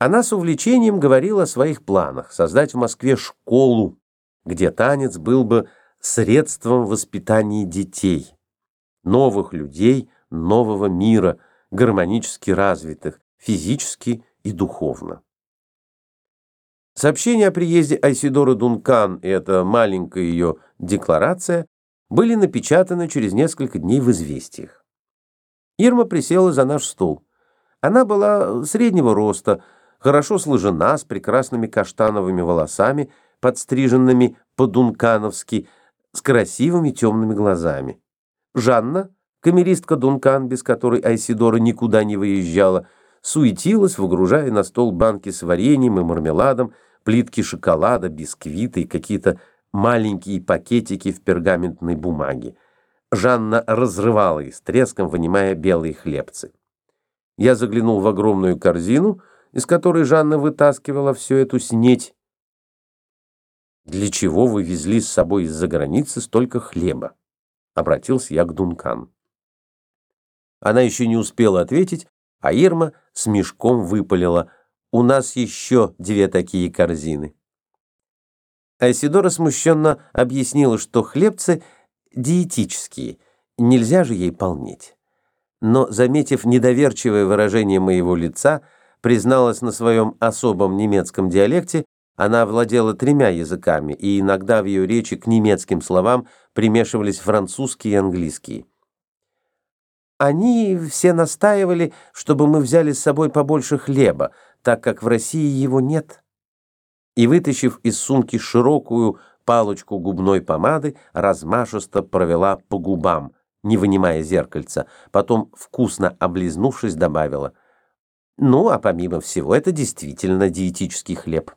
Она с увлечением говорила о своих планах создать в Москве школу, где танец был бы средством воспитания детей, новых людей нового мира, гармонически развитых, физически и духовно. Сообщение о приезде Айсидоры Дункан и эта маленькая ее декларация были напечатаны через несколько дней в «Известиях». Ирма присела за наш стол. Она была среднего роста, хорошо сложена, с прекрасными каштановыми волосами, подстриженными по-дункановски, с красивыми темными глазами. Жанна, камеристка Дункан, без которой Айсидора никуда не выезжала, суетилась, выгружая на стол банки с вареньем и мармеладом, плитки шоколада, бисквиты и какие-то маленькие пакетики в пергаментной бумаге. Жанна разрывала их с треском, вынимая белые хлебцы. Я заглянул в огромную корзину, из которой Жанна вытаскивала всю эту снеть. «Для чего вы везли с собой из-за границы столько хлеба?» — обратился я к Дункан. Она еще не успела ответить, а Ирма с мешком выпалила. «У нас еще две такие корзины». Айсидора смущенно объяснила, что хлебцы диетические, нельзя же ей полнеть. Но, заметив недоверчивое выражение моего лица, призналась на своем особом немецком диалекте, она владела тремя языками, и иногда в ее речи к немецким словам примешивались французские и английские. Они все настаивали, чтобы мы взяли с собой побольше хлеба, так как в России его нет и, вытащив из сумки широкую палочку губной помады, размашисто провела по губам, не вынимая зеркальца, потом, вкусно облизнувшись, добавила, «Ну, а помимо всего, это действительно диетический хлеб».